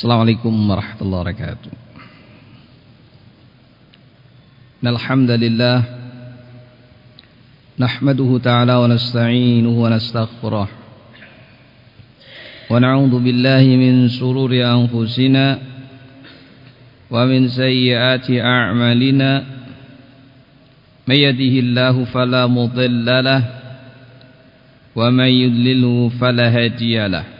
Assalamualaikum warahmatullahi wabarakatuh Alhamdulillah Nahmaduhu ta'ala wa nasta'inuhu wa nastaghfirah Wa na'udhu billahi min sururi anfusina Wa min sayyiati a'malina Man yahdihillahu fala mudilla lah Wa man yudlilhu fala hadiyalah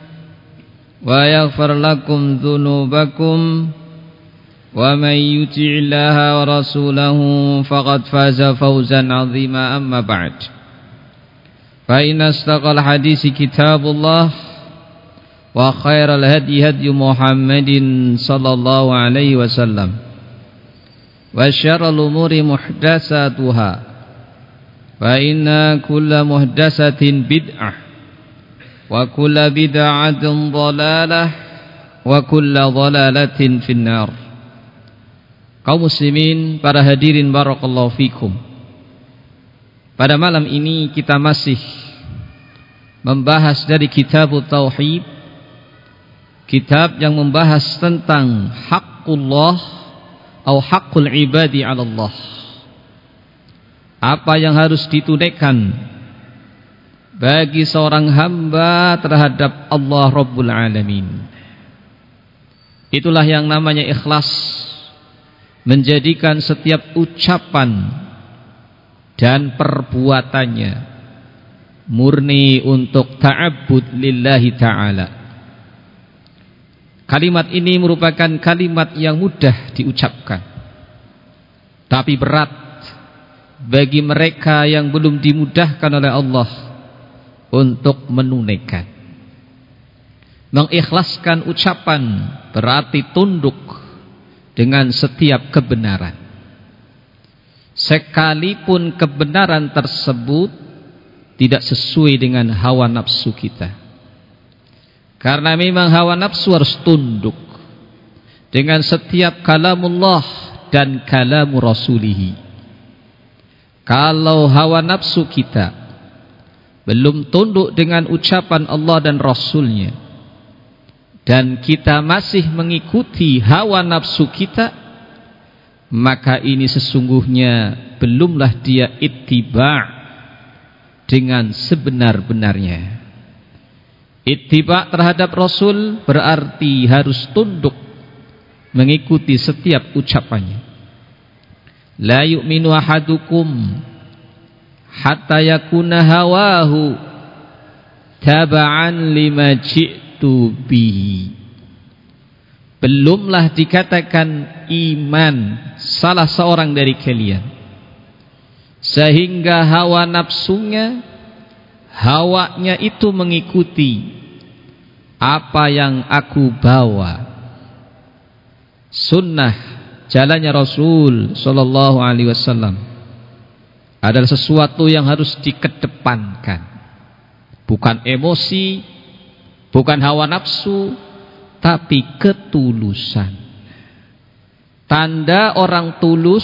ويغفر لكم ذنوبكم ومن يطع الله ورسوله فقد فاز فوزا عظيما. أما بعد فإن استقى الحديث كتاب الله وخير الهدي هدي محمد صلى الله عليه وسلم وشر الأمور محدثاتها فإن كل محدثة بدعة. Kulla bid'atin dhalalah wa kulla dhalalatin finnar. Kaum muslimin para hadirin barakallahu fikum. Pada malam ini kita masih membahas dari kitab tauhid kitab yang membahas tentang haqqullah atau haqqul ibadi 'ala Allah. Apa yang harus ditunaikan bagi seorang hamba terhadap Allah Rabbul Alamin. Itulah yang namanya ikhlas menjadikan setiap ucapan dan perbuatannya murni untuk ta'abbud lillahi ta'ala. Kalimat ini merupakan kalimat yang mudah diucapkan. Tapi berat bagi mereka yang belum dimudahkan oleh Allah untuk menunaikan. Mengikhlaskan ucapan berarti tunduk dengan setiap kebenaran. Sekalipun kebenaran tersebut tidak sesuai dengan hawa nafsu kita. Karena memang hawa nafsu harus tunduk dengan setiap kalamullah dan kalamu rasulihi. Kalau hawa nafsu kita belum tunduk dengan ucapan Allah dan Rasulnya. Dan kita masih mengikuti hawa nafsu kita maka ini sesungguhnya belumlah dia ittiba' dengan sebenar-benarnya. Ittiba' terhadap Rasul berarti harus tunduk mengikuti setiap ucapannya. La yu'minu ahadukum hatta yakuna hawahu taba'an lima ji'tu bihi. Belumlah dikatakan iman salah seorang dari kalian. Sehingga hawa nafsunya hawanya itu mengikuti apa yang aku bawa. Sunnah jalannya Rasul sallallahu alaihi wasallam adalah sesuatu yang harus dikedepankan. Bukan emosi, bukan hawa nafsu, tapi ketulusan. Tanda orang tulus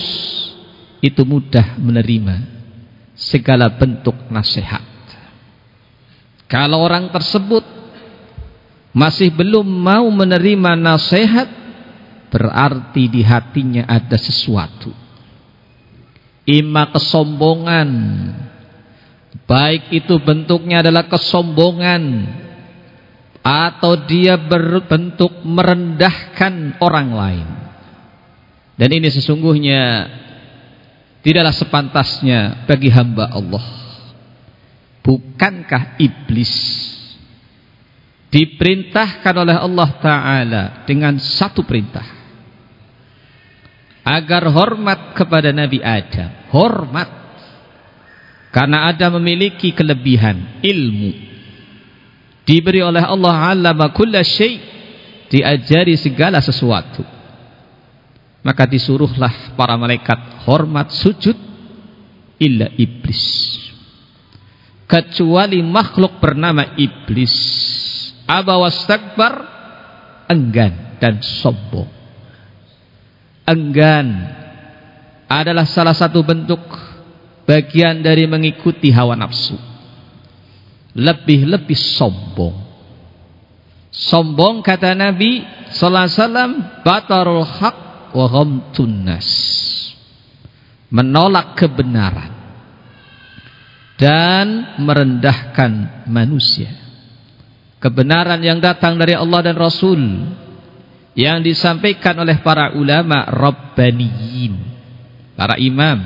itu mudah menerima segala bentuk nasihat. Kalau orang tersebut masih belum mau menerima nasihat, berarti di hatinya ada sesuatu ima kesombongan baik itu bentuknya adalah kesombongan atau dia berbentuk merendahkan orang lain. Dan ini sesungguhnya tidaklah sepantasnya bagi hamba Allah. Bukankah iblis diperintahkan oleh Allah Ta'ala dengan satu perintah. Agar hormat kepada Nabi Adam. Hormat. Karena Adam memiliki kelebihan. Ilmu. Diberi oleh Allah allama kulla diajari segala sesuatu. Maka disuruhlah para malaikat hormat sujud illa iblis. Kecuali makhluk bernama iblis. Aba wastakbar enggan dan sombong enggan adalah salah satu bentuk bagian dari mengikuti hawa nafsu lebih-lebih sombong. Sombong kata Nabi sallallahu alaihi wasallam batarul haq wa ghamtun nas. Menolak kebenaran dan merendahkan manusia. Kebenaran yang datang dari Allah dan Rasul yang disampaikan oleh para ulama rabbaniyin, para imam,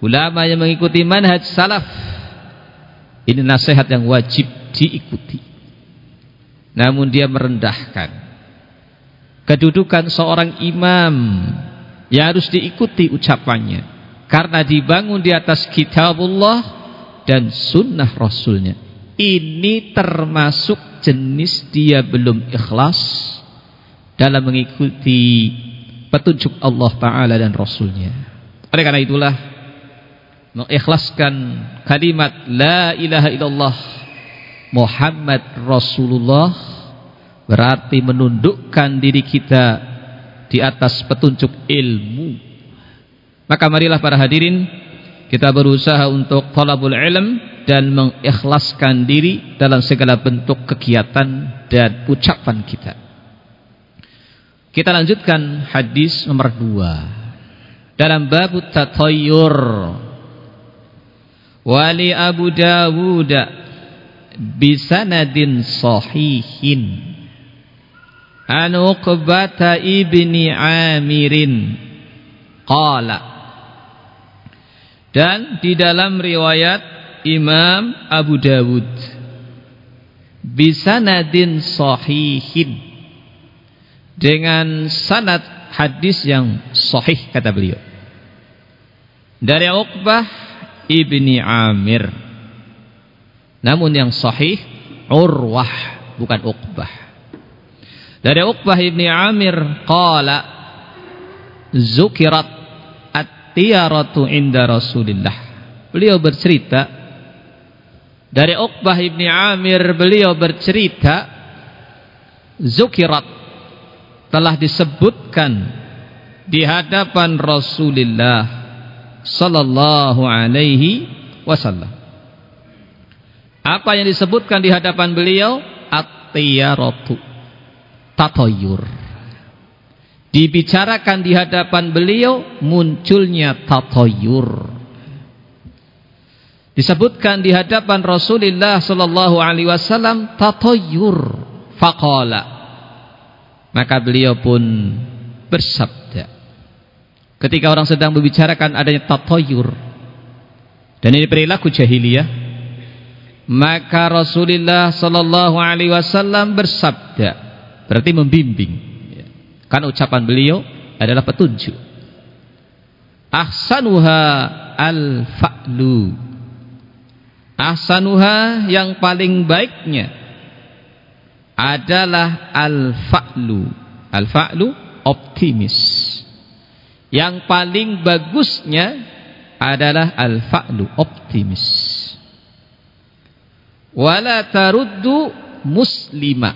ulama yang mengikuti manhaj salaf. Ini nasihat yang wajib diikuti. Namun dia merendahkan. Kedudukan seorang imam yang harus diikuti ucapannya. Karena dibangun di atas kitabullah dan sunnah rasulnya. Ini termasuk jenis dia belum ikhlas dalam mengikuti petunjuk Allah Ta'ala dan Rasulnya. Oleh karena itulah mengikhlaskan kalimat la ilaha illallah Muhammad Rasulullah berarti menundukkan diri kita di atas petunjuk ilmu maka marilah para hadirin kita berusaha untuk talabul ilm dan mengikhlaskan diri dalam segala bentuk kegiatan dan ucapan kita kita lanjutkan hadis nomor dua. Dalam bab tatayyur wali Abu Dawud bisanadin sahihin. An Uqbata ibni Amirin. Qala. Dan di dalam riwayat Imam Abu Dawud. Bisanadin sahihin dengan sanad hadis yang sahih kata beliau dari Uqbah ibni Amir. Namun yang sahih Urwah bukan Uqbah. Dari Uqbah ibni Amir qala zukirat at-tiyaratu inda Rasulillah. Beliau bercerita dari Uqbah ibni Amir beliau bercerita zukirat telah disebutkan di hadapan Rasulullah sallallahu alaihi wasallam. Apa yang disebutkan di hadapan beliau? At-tiyaratu. Tatoyur. Dibicarakan di hadapan beliau munculnya tatoyur. Disebutkan di hadapan Rasulullah sallallahu alaihi wasallam tatoyur. Faqala. Maka beliau pun bersabda ketika orang sedang membicarakan adanya tatoyur dan ini perilaku jahiliyah maka Rasulullah sallallahu alaihi wasallam bersabda berarti membimbing kan ucapan beliau adalah petunjuk. Ahsanuha al-fa'lu. Ahsanuha yang paling baiknya adalah al-fa'lu al-fa'lu optimis yang paling bagusnya adalah al-fa'lu optimis. Wala taruddu muslima.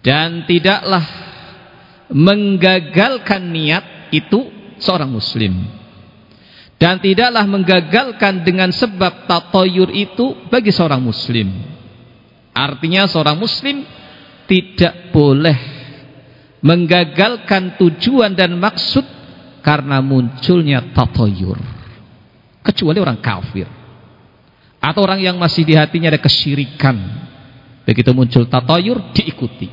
Dan tidaklah menggagalkan niat itu seorang muslim. Dan tidaklah menggagalkan dengan sebab tatoyur itu bagi seorang muslim. Artinya seorang muslim tidak boleh menggagalkan tujuan dan maksud karena munculnya tatoyur kecuali orang kafir. Atau orang yang masih di hatinya ada kesyirikan. Begitu muncul tatoyur diikuti.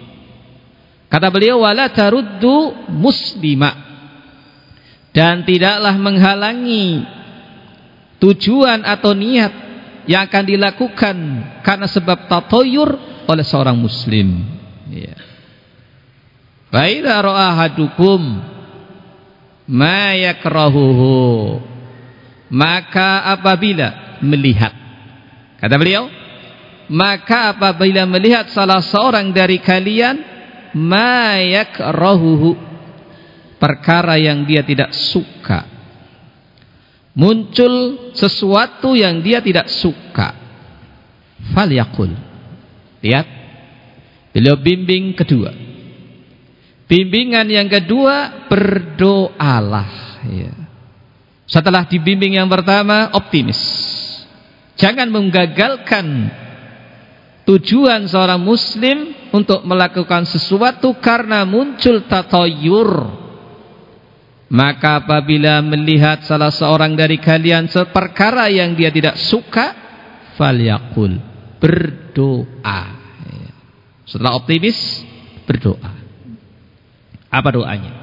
Kata beliau wala taruddu muslima. Dan tidaklah menghalangi tujuan atau niat yang akan dilakukan karena sebab tatoyur oleh seorang muslim. Ya. Faidha ra'ahadukum ma yakrahuhu. Maka apabila melihat kata beliau maka apabila melihat salah seorang dari kalian ma yakrahuhu perkara yang dia tidak suka muncul sesuatu yang dia tidak suka falyakul lihat beliau bimbing kedua Bimbingan yang kedua berdoalah ya. Setelah dibimbing yang pertama optimis. Jangan menggagalkan tujuan seorang muslim untuk melakukan sesuatu karena muncul tatoyur. Maka apabila melihat salah seorang dari kalian seperkara yang dia tidak suka, falyakul berdoa. Setelah optimis berdoa. Apa doanya?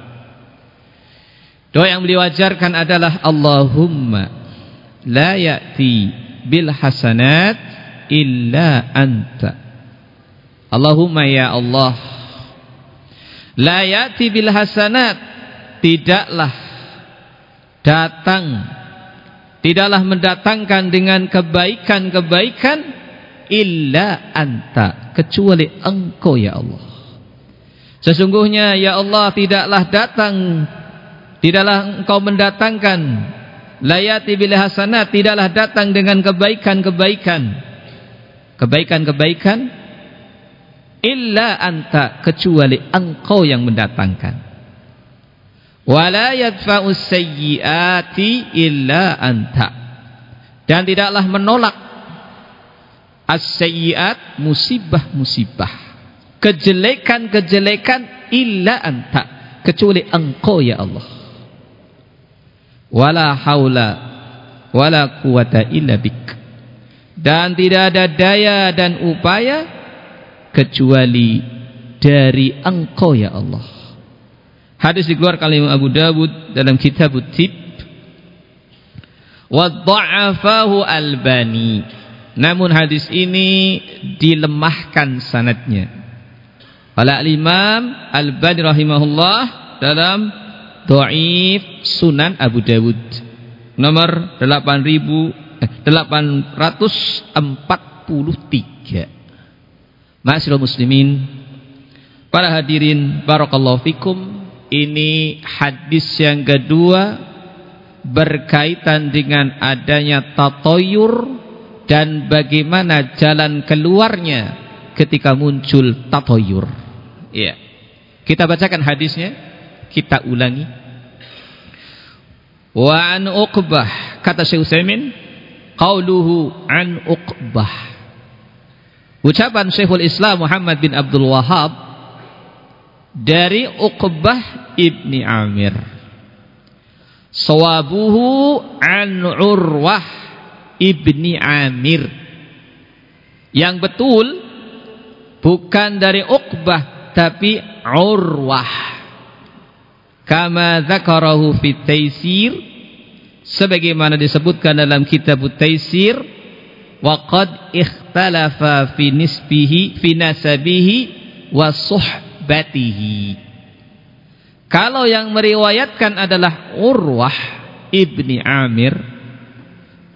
Doa yang beliau ajarkan adalah Allahumma la ya'ti bil hasanat illa anta. Allahumma ya Allah la ya'ti bil hasanat tidaklah datang tidaklah mendatangkan dengan kebaikan-kebaikan illa anta kecuali engkau ya Allah. Sesungguhnya ya Allah tidaklah datang tidaklah engkau mendatangkan layati bil hasanat tidaklah datang dengan kebaikan-kebaikan. Kebaikan-kebaikan illa anta kecuali engkau yang mendatangkan wala yadfa'us sayyiati illa anta. Dan tidaklah menolak as-sayyiat musibah-musibah. Kejelekan-kejelekan illa anta. Kecuali engkau ya Allah. Wala haula wala quwata illa bik. Dan tidak ada daya dan upaya kecuali dari engkau ya Allah hadis dikeluarkan oleh Abu Dawud dalam kitab Tib wa dha'afahu albani. Namun hadis ini dilemahkan sanadnya. Oleh Imam Al-Bani rahimahullah dalam Dhaif Sunan Abu Dawud. Nomor 8843. Eh, Ma'asyiral muslimin, para hadirin barakallahu fikum, ini hadis yang kedua berkaitan dengan adanya tatoyur dan bagaimana jalan keluarnya ketika muncul tatoyur. Iya. Kita bacakan hadisnya, kita ulangi. Wa an Uqbah kata Syekh Utsaimin qauluhu an Uqbah. Ucapan Syekhul Islam Muhammad bin Abdul Wahab dari Uqbah ibni Amir. Sawabuhu an Urwah ibni Amir. Yang betul bukan dari Uqbah tapi Urwah kama zakarahu fi taisir sebagaimana disebutkan dalam kitab taisir wa qad ikhtalafa fi nisbihi fi nasabihi wa suhbatihi kalau yang meriwayatkan adalah Urwah ibni Amir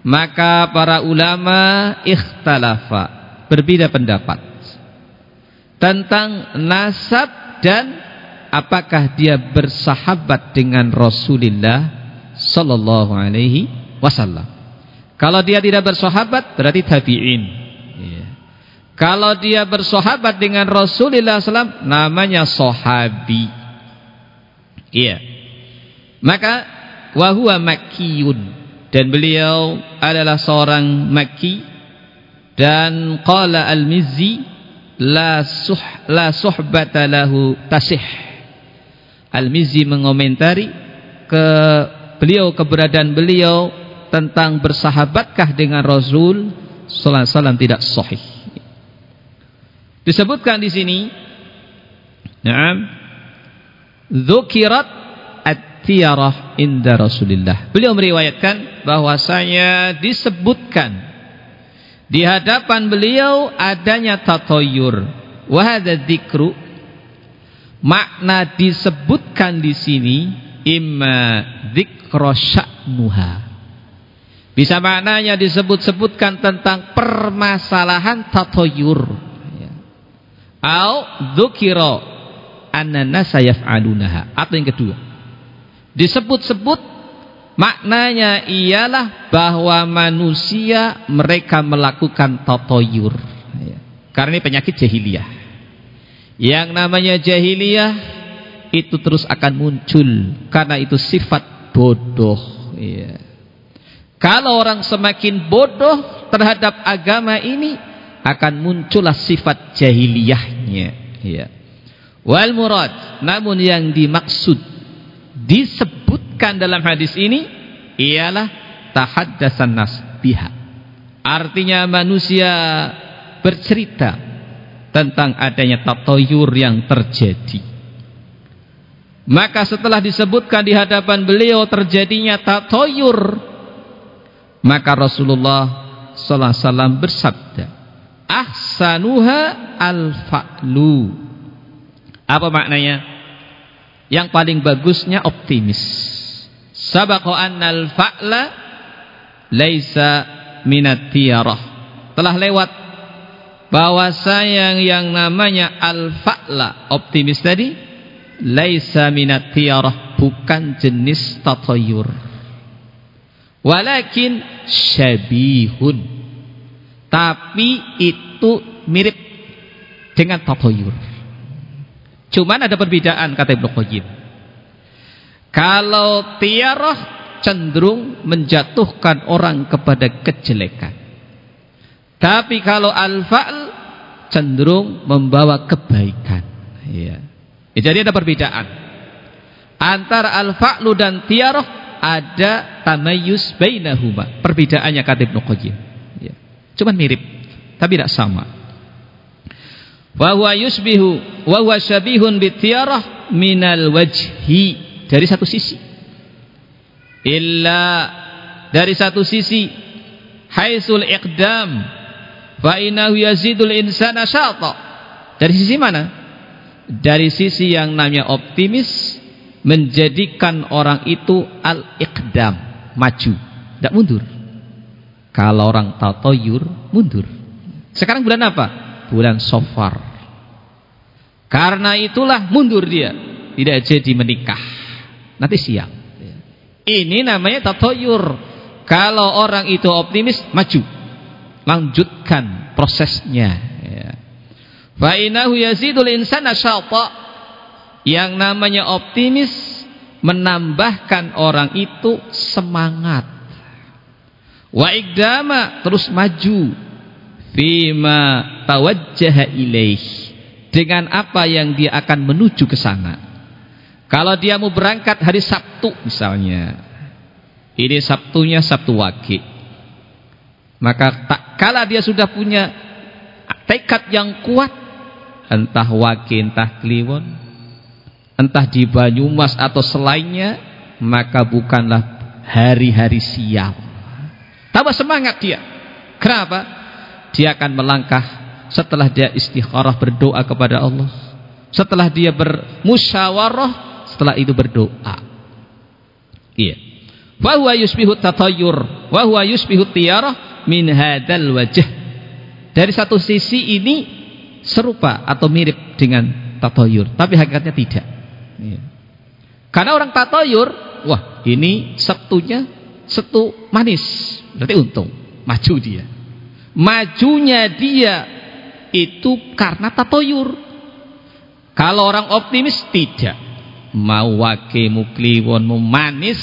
maka para ulama ikhtalafa berbeda pendapat tentang nasab dan apakah dia bersahabat dengan Rasulullah sallallahu alaihi wasallam. Kalau dia tidak bersahabat berarti tabi'in. Kalau dia bersahabat dengan Rasulullah SAW namanya sahabi. Iya. Maka wahwa makkiyun dan beliau adalah seorang makki dan qala al-Mizzi la suh la suhbata lahu tasih Al-Mizzi mengomentari ke beliau keberadaan beliau tentang bersahabatkah dengan Rasul sallallahu alaihi tidak sahih Disebutkan di sini, Naam, Dzukirat at-tiyarah inda Rasulillah. Beliau meriwayatkan bahwasanya disebutkan di hadapan beliau adanya tatoyur. Wahada dzikru makna disebutkan di sini imma dzikra sya'nuha. Bisa maknanya disebut-sebutkan tentang permasalahan tatoyur. Au dzukira annana sayaf'alunaha. Atau yang kedua. Disebut-sebut maknanya ialah bahwa manusia mereka melakukan tatoyur. Ya. Karena ini penyakit jahiliyah. Yang namanya jahiliyah itu terus akan muncul karena itu sifat bodoh. Ya. Kalau orang semakin bodoh terhadap agama ini akan muncullah sifat jahiliyahnya. Ya. Wal murad, namun yang dimaksud disebutkan dalam hadis ini ialah tahaddasan nas biha. Artinya manusia bercerita tentang adanya tatoyur yang terjadi. Maka setelah disebutkan di hadapan beliau terjadinya tatoyur, maka Rasulullah sallallahu alaihi wasallam bersabda, "Ahsanuha al-fa'lu." Apa maknanya? Yang paling bagusnya optimis. Sabaqa annal fa'la laisa minat tiarah. Telah lewat bahwa sayang yang namanya al-fa'la optimis tadi laisa minat tiarah bukan jenis tatayur. Walakin syabihun. Tapi itu mirip dengan tatayur. Cuman ada perbedaan kata Ibnu Qayyim. Kalau tiarah cenderung menjatuhkan orang kepada kejelekan. Tapi kalau al-fa'l cenderung membawa kebaikan. Ya. ya jadi ada perbedaan. Antara al-fa'lu dan tiarah ada tamayus bainahuma. Perbedaannya kata Ibnu Qayyim. Ya. Cuman mirip, tapi tidak sama. Wa huwa yusbihu wa huwa syabihun bitiyarah minal wajhi. Dari satu sisi. Illa dari satu sisi haisul iqdam fa innahu yazidul insana syata. Dari sisi mana? Dari sisi yang namanya optimis menjadikan orang itu al-iqdam maju tidak mundur. Kalau orang tatoyur mundur sekarang bulan apa bulan sofar karena itulah mundur dia. Tidak jadi menikah. Nanti siang. Ini namanya tatoyur. Kalau orang itu optimis, maju. Lanjutkan prosesnya. Ya. Fa'inahu yazidul insana syata. Yang namanya optimis menambahkan orang itu semangat. Wa ikdama terus maju. Fima tawajjaha ilaih dengan apa yang dia akan menuju ke sana. Kalau dia mau berangkat hari Sabtu misalnya. Ini Sabtunya Sabtu Wage. Maka tak kala dia sudah punya tekad yang kuat, entah Wage, entah Kliwon, entah di Banyumas atau selainnya, maka bukanlah hari-hari sial. Tambah semangat dia. Kenapa? Dia akan melangkah setelah dia istikharah berdoa kepada Allah. Setelah dia bermusyawarah setelah itu berdoa. Iya. Wa huwa yusbihu tatayyur wa huwa yusbihu tiyarah min hadal wajh. Dari satu sisi ini serupa atau mirip dengan tatayyur tapi hakikatnya tidak. Iya. karena orang tatayyur wah ini setunya setu manis. Berarti untung maju dia majunya dia itu karena tatoyur. Kalau orang optimis tidak. Mau wake, mau kliwon, mau manis,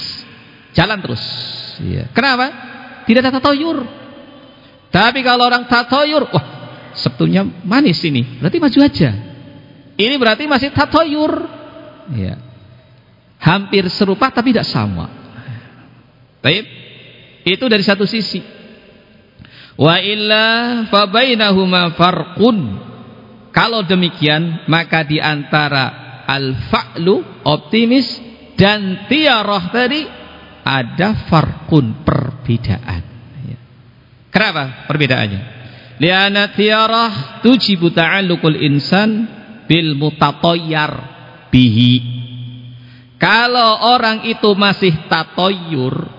jalan terus. Ya. Kenapa? Tidak ada tatoyur. Tapi kalau orang tatoyur, wah, sebetulnya manis ini. Berarti maju aja. Ini berarti masih tatoyur. Ya. Hampir serupa tapi tidak sama. Baik. Itu dari satu sisi. Wa illa fa bainahuma farqun. Kalau demikian, maka di antara al-fa'lu optimis dan tiarah tadi ada farkun perbedaan. Kenapa perbedaannya? Liana tiarah tujibu ta'alluqul insan bil mutatoyar bihi. Kalau orang itu masih tatoyur,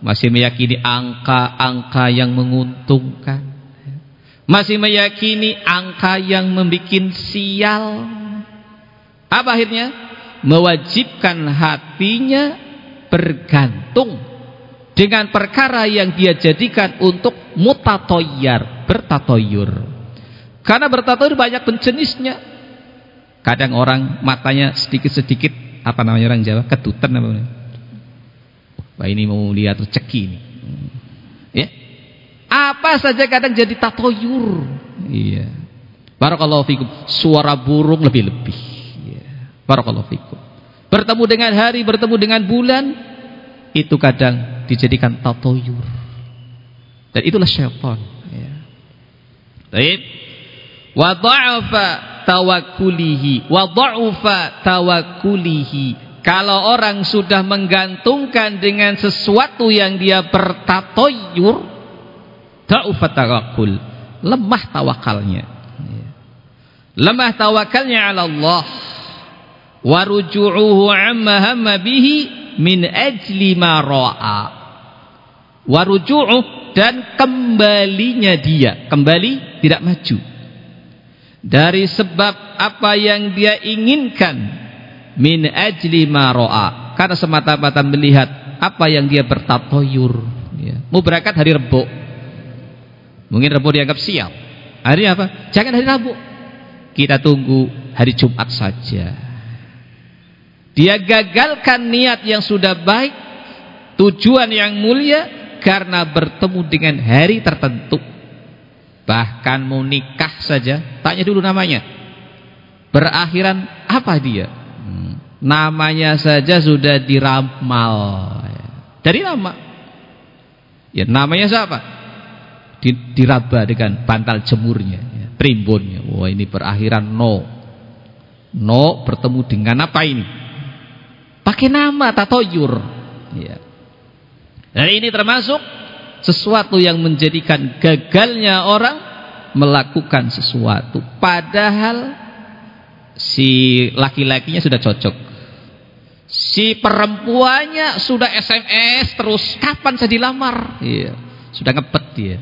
masih meyakini angka-angka yang menguntungkan, masih meyakini angka yang membuat sial. Apa akhirnya? Mewajibkan hatinya bergantung dengan perkara yang dia jadikan untuk mutatoyar, bertatoyur. Karena bertatoyur banyak penjenisnya. Kadang orang matanya sedikit-sedikit, apa namanya orang Jawa? Ketutan apa namanya? Wah ini mau lihat rezeki ini. Ya, apa saja kadang jadi tatoyur. Iya. Barakallahu fikum. Suara burung lebih-lebih. Iya. Barakallahu fikum. Bertemu dengan hari, bertemu dengan bulan. Itu kadang dijadikan tatoyur. Dan itulah syaitan. Ya. Baik. Wa tawakulihi. Wa dha'ufa. Kalau orang sudah menggantungkan dengan sesuatu yang dia bertatoyur Da'ufat tawakul. Lemah tawakalnya. Lemah tawakalnya ala Allah. Waruju'uhu amma hamma bihi min ajli ma ra'a. Waruju'uh dan kembalinya dia. Kembali tidak maju. Dari sebab apa yang dia inginkan. Min ajli ma ra'a. Karena semata-mata melihat apa yang dia bertatoyur. Ya. Mau berangkat hari rebuk Mungkin Rabu dianggap sial. Hari apa? Jangan hari Rabu. Kita tunggu hari Jumat saja. Dia gagalkan niat yang sudah baik, tujuan yang mulia karena bertemu dengan hari tertentu. Bahkan mau nikah saja, tanya dulu namanya. Berakhiran apa dia? Namanya saja sudah diramal. Dari nama. Ya namanya siapa? diraba dengan bantal jemurnya, ya, primbonnya. Wah ini berakhiran no. No bertemu dengan apa ini? Pakai nama tatoyur. Ya. Dan ini termasuk sesuatu yang menjadikan gagalnya orang melakukan sesuatu. Padahal si laki-lakinya sudah cocok. Si perempuannya sudah SMS terus. Kapan saya dilamar? Iya. Sudah ngepet dia.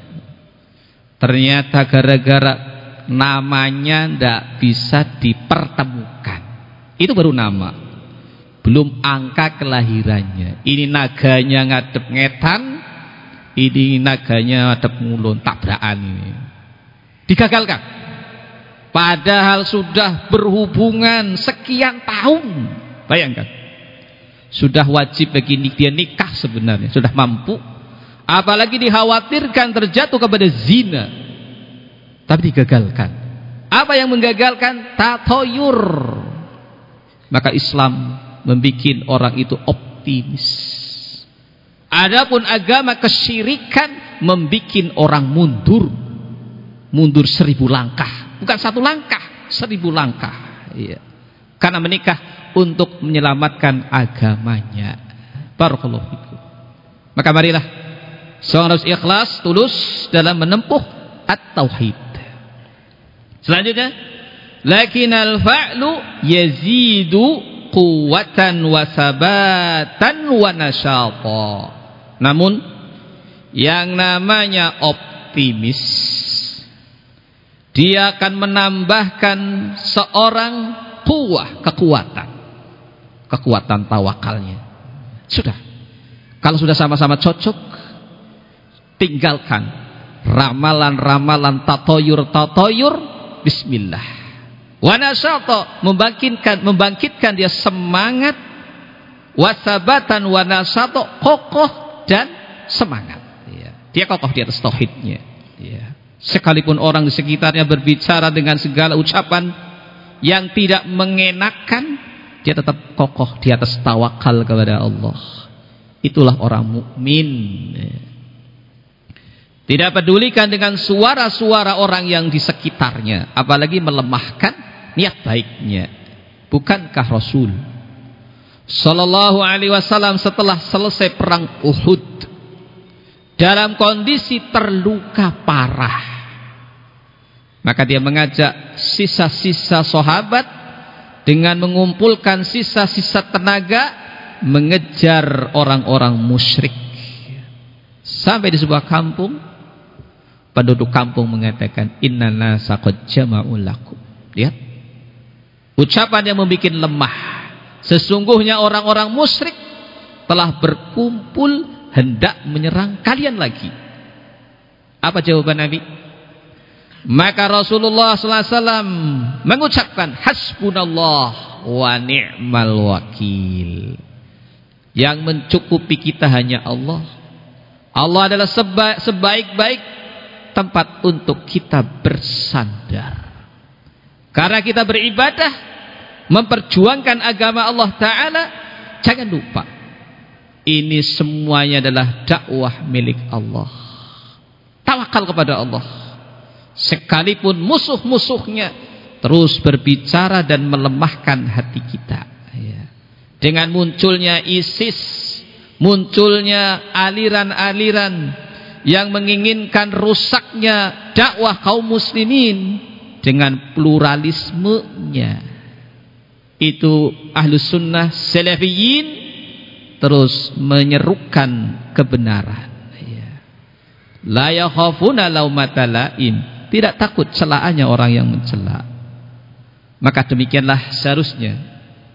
Ternyata gara-gara namanya tidak bisa dipertemukan. Itu baru nama. Belum angka kelahirannya. Ini naganya ngadep ngetan. Ini naganya ngadep ngulun. Tabrakan ini. Digagalkan. Padahal sudah berhubungan sekian tahun. Bayangkan. Sudah wajib bagi dia nikah sebenarnya. Sudah mampu Apalagi dikhawatirkan terjatuh kepada zina. Tapi digagalkan. Apa yang menggagalkan? Tatoyur. Maka Islam membuat orang itu optimis. Adapun agama kesyirikan membuat orang mundur. Mundur seribu langkah. Bukan satu langkah, seribu langkah. Iya. Karena menikah untuk menyelamatkan agamanya. Barakallahu fikum. Maka marilah Seorang harus ikhlas, tulus dalam menempuh at-tauhid. Selanjutnya, lakinal fa'lu yazidu quwwatan wa sabatan wa nasyata. Namun yang namanya optimis dia akan menambahkan seorang kuah, kekuatan. Kekuatan tawakalnya. Sudah. Kalau sudah sama-sama cocok, tinggalkan ramalan-ramalan tatoyur-tatoyur bismillah wanasato membangkitkan membangkitkan dia semangat wasabatan wanasato kokoh dan semangat ya. dia kokoh di atas tauhidnya ya. Sekalipun orang di sekitarnya berbicara dengan segala ucapan yang tidak mengenakan dia tetap kokoh di atas tawakal kepada Allah itulah orang mukmin. Tidak pedulikan dengan suara-suara orang yang di sekitarnya. Apalagi melemahkan niat baiknya. Bukankah Rasul Sallallahu alaihi wasallam setelah selesai perang Uhud. Dalam kondisi terluka parah. Maka dia mengajak sisa-sisa sahabat dengan mengumpulkan sisa-sisa tenaga mengejar orang-orang musyrik. Sampai di sebuah kampung penduduk kampung mengatakan inna nasa qad jama'u lakum. Lihat. Ucapan yang membuat lemah. Sesungguhnya orang-orang musyrik telah berkumpul hendak menyerang kalian lagi. Apa jawaban Nabi? Maka Rasulullah SAW mengucapkan hasbunallah wa ni'mal wakil. Yang mencukupi kita hanya Allah. Allah adalah sebaik-baik tempat untuk kita bersandar. Karena kita beribadah, memperjuangkan agama Allah Ta'ala, jangan lupa. Ini semuanya adalah dakwah milik Allah. Tawakal kepada Allah. Sekalipun musuh-musuhnya terus berbicara dan melemahkan hati kita dengan munculnya ISIS, munculnya aliran-aliran yang menginginkan rusaknya dakwah kaum muslimin dengan pluralismenya. Itu ahlus sunnah salafiyin terus menyerukan kebenaran. Ya. La yakhafuna. Tidak takut celaannya orang yang mencela. Maka demikianlah seharusnya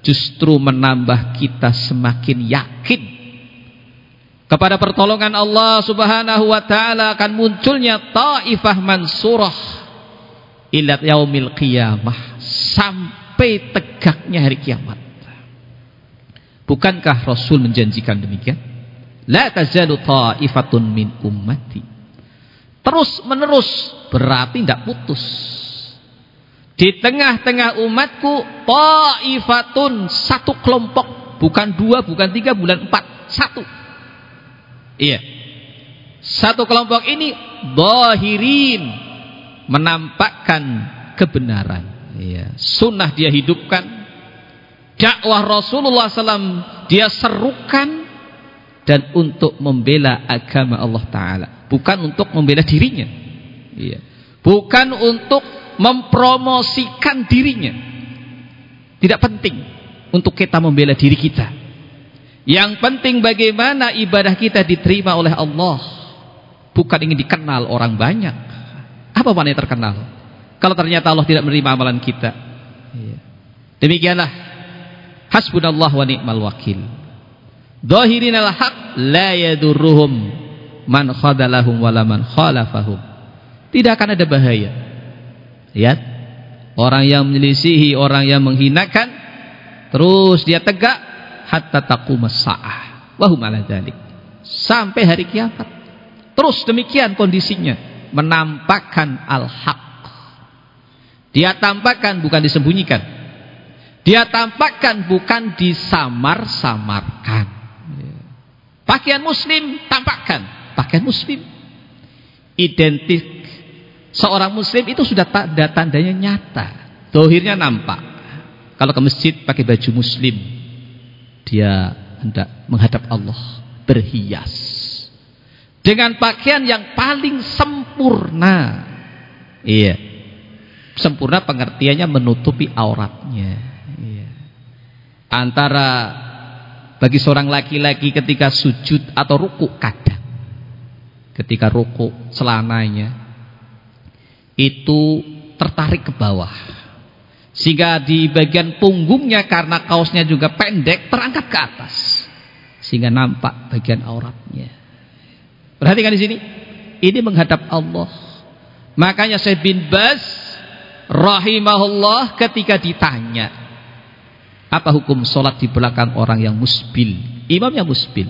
justru menambah kita semakin yakin kepada pertolongan Allah Subhanahu wa taala akan munculnya taifah mansurah ila yaumil qiyamah sampai tegaknya hari kiamat. Bukankah Rasul menjanjikan demikian? La tazalu taifatun min ummati. Terus menerus berarti tidak putus. Di tengah-tengah umatku Ta'ifatun Satu kelompok. Bukan dua, bukan tiga, bulan empat. Satu. Iya. Satu kelompok ini Zahirin. Menampakkan kebenaran. Iya. Sunnah dia hidupkan. Dakwah Rasulullah SAW Dia serukan. Dan untuk membela agama Allah Ta'ala. Bukan untuk membela dirinya Iya Bukan untuk mempromosikan dirinya. Tidak penting untuk kita membela diri kita. Yang penting bagaimana ibadah kita diterima oleh Allah. Bukan ingin dikenal orang banyak. Apa mana yang terkenal? Kalau ternyata Allah tidak menerima amalan kita. Iya. Demikianlah. Hasbunallah wa ni'mal wakil. Zahirinal haq la yadurruhum man khadalahum wala man khalafahum. Tidak akan ada bahaya Lihat. Orang yang menyelisihi, orang yang menghinakan. Terus dia tegak. Hatta taqumas sa'ah. Wahum ala dhalik. Sampai hari kiamat. Terus demikian kondisinya. Menampakkan al-haq. Dia tampakkan bukan disembunyikan. Dia tampakkan bukan disamar-samarkan. Pakaian muslim tampakkan. Pakaian muslim. Identik Seorang muslim itu sudah tanda tandanya nyata. Dohirnya nampak. Kalau ke masjid pakai baju muslim. Dia hendak menghadap Allah. Berhias. Dengan pakaian yang paling sempurna. Iya. Sempurna pengertiannya menutupi auratnya. Iya. Antara bagi seorang laki-laki ketika sujud atau ruku kadang. Ketika ruku selananya itu tertarik ke bawah. Sehingga di bagian punggungnya karena kaosnya juga pendek terangkat ke atas. Sehingga nampak bagian auratnya. Perhatikan di sini. Ini menghadap Allah. Makanya saya bin Bas rahimahullah ketika ditanya apa hukum sholat di belakang orang yang musbil imamnya musbil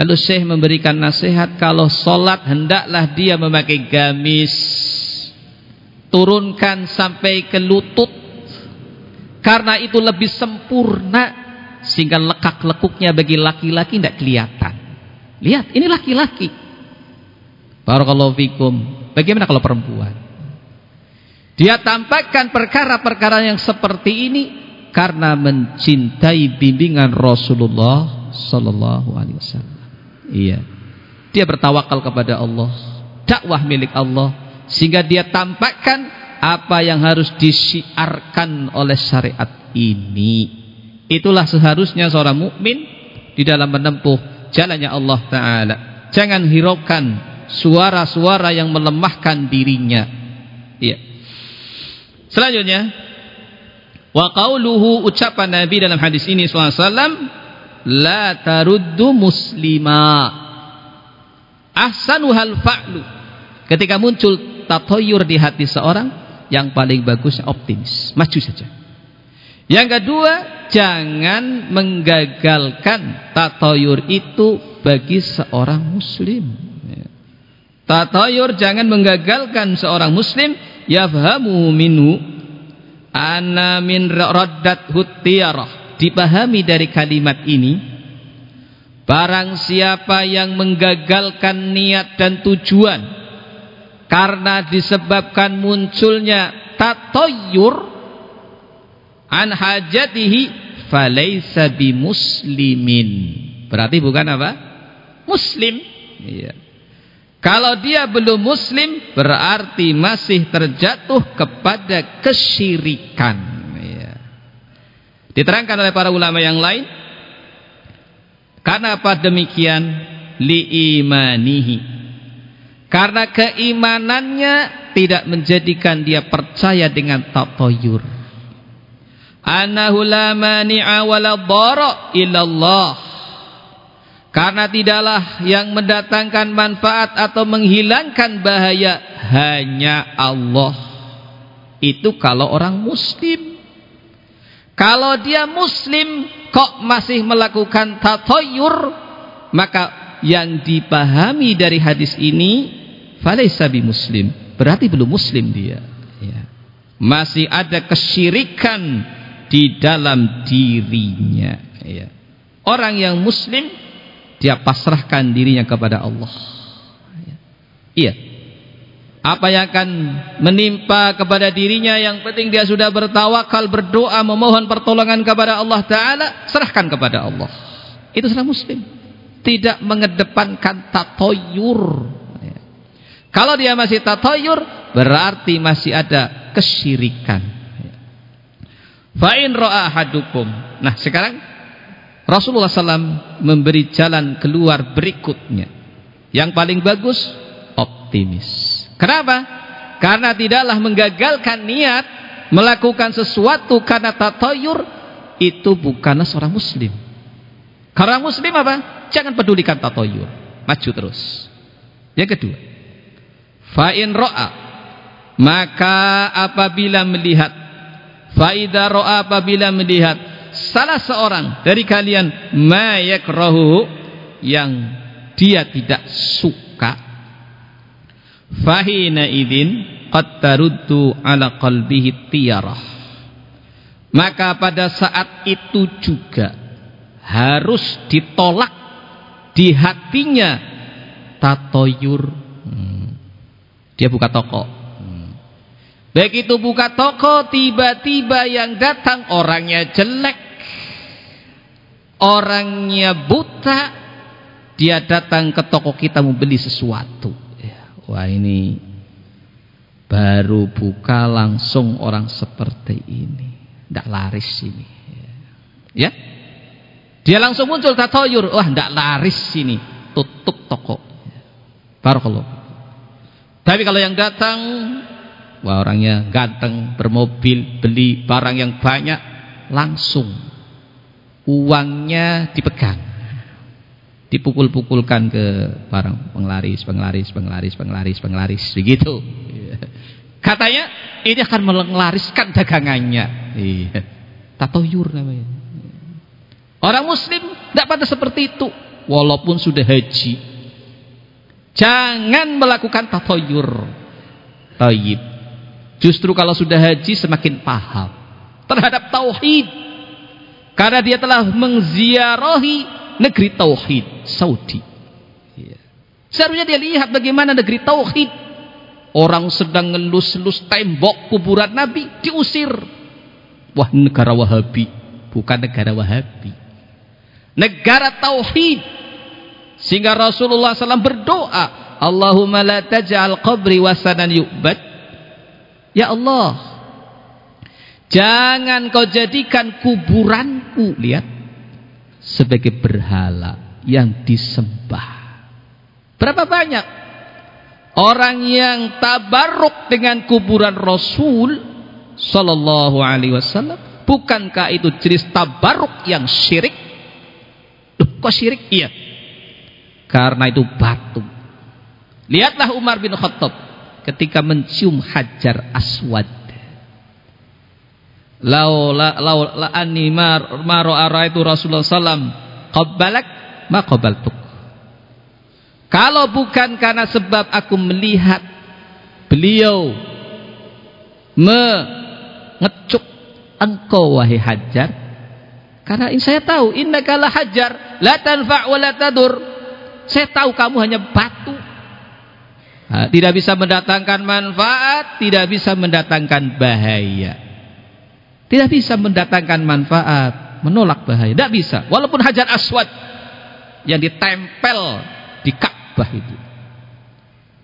lalu Syekh memberikan nasihat kalau sholat hendaklah dia memakai gamis turunkan sampai ke lutut karena itu lebih sempurna sehingga lekak-lekuknya bagi laki-laki tidak kelihatan lihat ini laki-laki Barakallahu fikum. Bagaimana kalau perempuan? Dia tampakkan perkara-perkara yang seperti ini karena mencintai bimbingan Rasulullah sallallahu alaihi wasallam. Iya. Dia bertawakal kepada Allah, dakwah milik Allah sehingga dia tampakkan apa yang harus disiarkan oleh syariat ini. Itulah seharusnya seorang mukmin di dalam menempuh jalannya Allah taala. Jangan hiraukan suara-suara yang melemahkan dirinya. Iya. Selanjutnya wa qauluhu ucapan Nabi dalam hadis ini sallallahu la taruddu muslima ahsanuhal fa'lu ketika muncul tatoyur di hati seorang yang paling bagusnya optimis. Maju saja. Yang kedua jangan menggagalkan tatoyur itu bagi seorang muslim. Tatoyur jangan menggagalkan seorang muslim. Yafhamu minhu ana min raddat hutiyarah. Dipahami dari kalimat ini barang siapa yang menggagalkan niat dan tujuan karena disebabkan munculnya tatoyur an hajatihi falaysa bimuslimin berarti bukan apa muslim iya kalau dia belum muslim berarti masih terjatuh kepada kesyirikan. Ya. Diterangkan oleh para ulama yang lain. Karena apa demikian? Liimanihi. Karena keimanannya tidak menjadikan dia percaya dengan tatoyur. Anahu la mani'a wala dhara illallah. Karena tidaklah yang mendatangkan manfaat atau menghilangkan bahaya hanya Allah. Itu kalau orang muslim. Kalau dia muslim kok masih melakukan tatoyur, maka yang dipahami dari hadis ini falaysa muslim. Berarti belum muslim dia. Ya. Masih ada kesyirikan di dalam dirinya. Ya. Orang yang muslim dia pasrahkan dirinya kepada Allah. Iya. Apa yang akan menimpa kepada dirinya yang penting dia sudah bertawakal, berdoa, memohon pertolongan kepada Allah Ta'ala, serahkan kepada Allah. Itu seorang muslim. Tidak mengedepankan tatoyur. Kalau dia masih tatoyur, berarti masih ada kesyirikan. Fa'in ro'a hadukum. Nah sekarang Rasulullah SAW memberi jalan keluar berikutnya. Yang paling bagus, optimis. Kenapa? Karena tidaklah menggagalkan niat melakukan sesuatu karena tatoyur itu bukanlah seorang muslim. Karena muslim apa? Jangan pedulikan tatoyur. Maju terus. Yang kedua. Fa'in ro'a. Maka apabila melihat. Fa'idha ro'a apabila melihat salah seorang dari kalian mayakrahu yang dia tidak suka fahina idin qad taruddu ala qalbihi tiyarah maka pada saat itu juga harus ditolak di hatinya tatoyur. Dia buka toko. Hmm. baik itu buka toko tiba-tiba yang datang orangnya jelek. Orangnya buta. Dia datang ke toko kita mau beli sesuatu. Ya, wah ini baru buka langsung orang seperti ini. Tidak laris ini. Ya. Dia langsung muncul tatoyur. Wah tidak laris ini. Tutup toko. Barakallah tapi kalau yang datang wah orangnya ganteng bermobil beli barang yang banyak langsung uangnya dipegang dipukul-pukulkan ke barang penglaris, penglaris, penglaris, penglaris, penglaris begitu. Katanya ini akan menglariskan dagangannya. Iya. Tatoyur namanya. Orang muslim tidak pada seperti itu walaupun sudah haji. Jangan melakukan tatoyur. Taib. Justru kalau sudah haji semakin paham terhadap tauhid karena dia telah mengziarahi negeri tauhid Saudi. Ya. Seharusnya dia lihat bagaimana negeri tauhid. Orang sedang ngelus-lus tembok kuburan Nabi diusir. Wah, negara Wahabi, bukan negara Wahabi. Negara tauhid. Sehingga Rasulullah SAW berdoa, Allahumma la taj'al qabri wasanan yu'bad. Ya Allah, jangan kau jadikan kuburanku, lihat, sebagai berhala yang disembah. Berapa banyak orang yang tabarruk dengan kuburan Rasul sallallahu alaihi wasallam? Bukankah itu jenis tabarruk yang syirik? Loh, kok syirik? Iya. Karena itu batu. Lihatlah Umar bin Khattab ketika mencium Hajar Aswad. Lau la lau la anni mar maro araitu Rasulullah sallam qabbalak ma qabbaltuk. Kalau bukan karena sebab aku melihat beliau mengecup engkau wahai Hajar karena ini saya tahu innaka la hajar la tanfa' wa la tadur saya tahu kamu hanya batu nah, tidak bisa mendatangkan manfaat tidak bisa mendatangkan bahaya tidak bisa mendatangkan manfaat menolak bahaya tidak bisa walaupun hajar aswad yang ditempel di Ka'bah itu.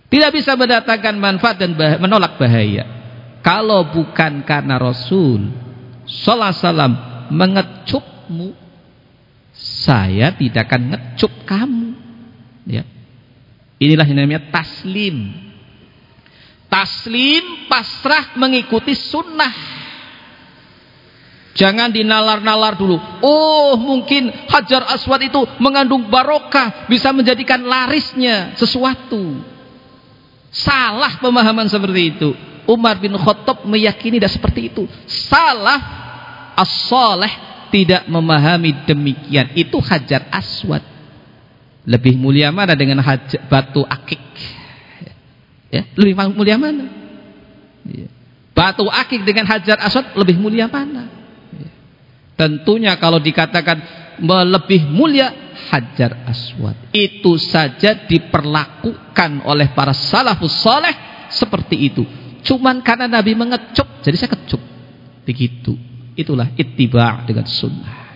Tidak bisa mendatangkan manfaat dan bah menolak bahaya. Kalau bukan karena Rasul sallallahu alaihi mengecupmu, saya tidak akan ngecup kamu. Ya. Inilah yang namanya taslim. Taslim pasrah mengikuti sunnah. Jangan dinalar-nalar dulu. Oh, mungkin Hajar Aswad itu mengandung barokah, bisa menjadikan larisnya sesuatu. Salah pemahaman seperti itu. Umar bin Khattab meyakini tidak seperti itu. Salah as-salih tidak memahami demikian. Itu Hajar Aswad. Lebih mulia mana dengan hajar, batu akik? Ya, lebih mulia mana? Ya. Batu akik dengan Hajar Aswad lebih mulia mana? Tentunya kalau dikatakan lebih mulia Hajar Aswad. Itu saja diperlakukan oleh para salafus soleh seperti itu. Cuman karena Nabi mengecup, jadi saya kecup. Begitu. Itulah ittiba' dengan sunnah.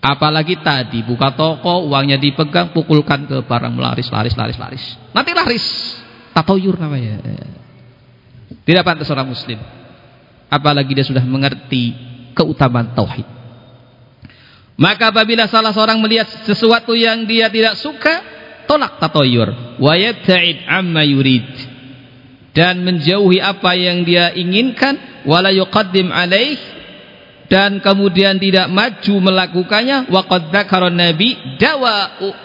Apalagi tadi buka toko, uangnya dipegang, pukulkan ke barang melaris, laris, laris, laris. Nanti laris. Tatoyur namanya. Tidak pantas orang muslim. Apalagi dia sudah mengerti keutamaan tauhid. Maka apabila salah seorang melihat sesuatu yang dia tidak suka, tolak tatoyur. Wa yabta'id amma yurid. Dan menjauhi apa yang dia inginkan. Wala yuqaddim alaih. Dan kemudian tidak maju melakukannya. Wa qad nabi dawa'u.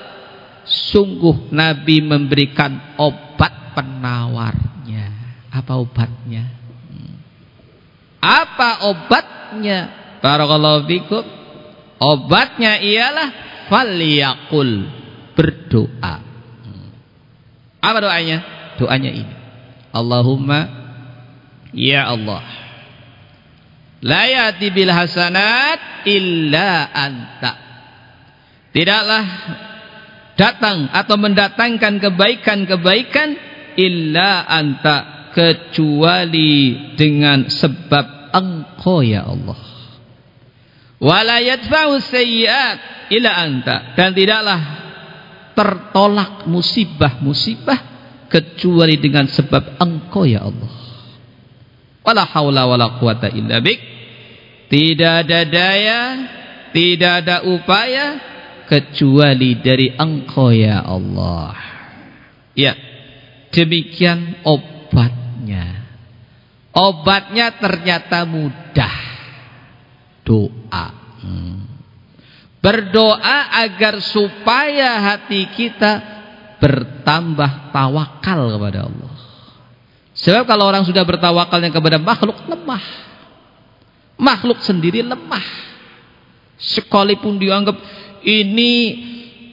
Sungguh Nabi memberikan obat penawarnya. Apa obatnya? Apa obat obatnya barakallahu fikum obatnya ialah falyaqul berdoa apa doanya doanya ini Allahumma ya Allah la yati bil hasanat illa anta tidaklah datang atau mendatangkan kebaikan-kebaikan illa anta kecuali dengan sebab engkau ya Allah. Wala yadfa'u sayyi'at ila anta dan tidaklah tertolak musibah-musibah kecuali dengan sebab engkau ya Allah. Wala haula wala quwata illa tidak ada daya tidak ada upaya kecuali dari engkau ya Allah ya demikian obatnya Obatnya ternyata mudah. Doa. Hmm. Berdoa agar supaya hati kita bertambah tawakal kepada Allah. Sebab kalau orang sudah bertawakalnya kepada makhluk lemah. Makhluk sendiri lemah. Sekalipun dianggap ini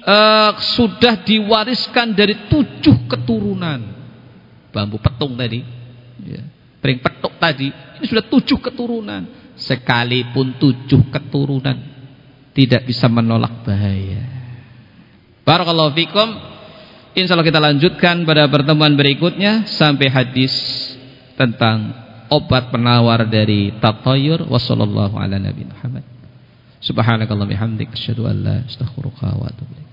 uh, sudah diwariskan dari tujuh keturunan. Bambu petung tadi. Ya Bering petuk tadi, ini sudah tujuh keturunan. Sekalipun tujuh keturunan tidak bisa menolak bahaya. Barakallahu fikum. Insya Allah kita lanjutkan pada pertemuan berikutnya sampai hadis tentang obat penawar dari tatayur wasallallahu ala nabi Muhammad. Subhanakallah bihamdik asyhadu an la astaghfiruka wa atubu